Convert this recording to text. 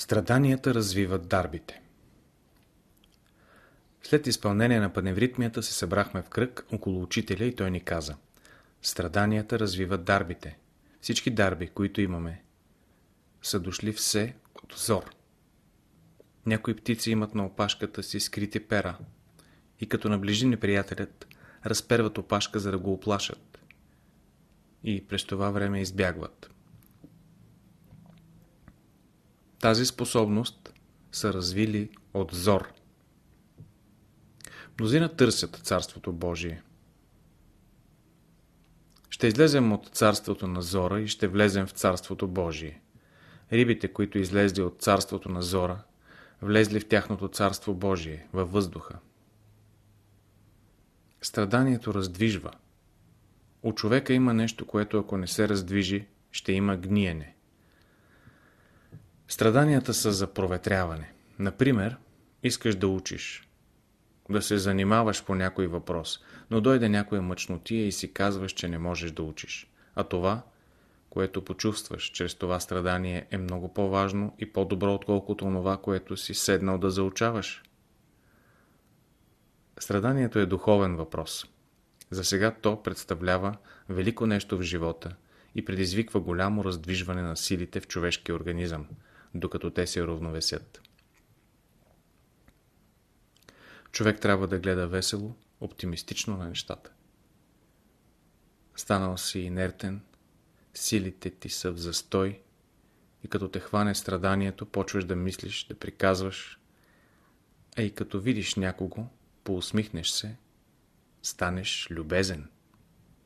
Страданията развиват дарбите. След изпълнение на паневритмията се събрахме в кръг около учителя и той ни каза Страданията развиват дарбите. Всички дарби, които имаме, са дошли все от зор. Някои птици имат на опашката си скрити пера и като наближи неприятелят, разперват опашка, за да го оплашат. И през това време избягват. Тази способност са развили от зор. Мнозина търсят Царството Божие. Ще излезем от Царството на Зора и ще влезем в Царството Божие. Рибите, които излезли от Царството на Зора, влезли в тяхното Царство Божие, във въздуха. Страданието раздвижва. У човека има нещо, което ако не се раздвижи, ще има гниене. Страданията са за проветряване. Например, искаш да учиш, да се занимаваш по някой въпрос, но дойде някоя мъчнотия и си казваш, че не можеш да учиш. А това, което почувстваш чрез това страдание е много по-важно и по-добро, отколкото това, което си седнал да заучаваш. Страданието е духовен въпрос. За сега то представлява велико нещо в живота и предизвиква голямо раздвижване на силите в човешкия организъм – докато те се равновесят. Човек трябва да гледа весело, оптимистично на нещата. Станал си инертен, силите ти са в застой и като те хване страданието, почваш да мислиш, да приказваш, а и като видиш някого, поусмихнеш се, станеш любезен.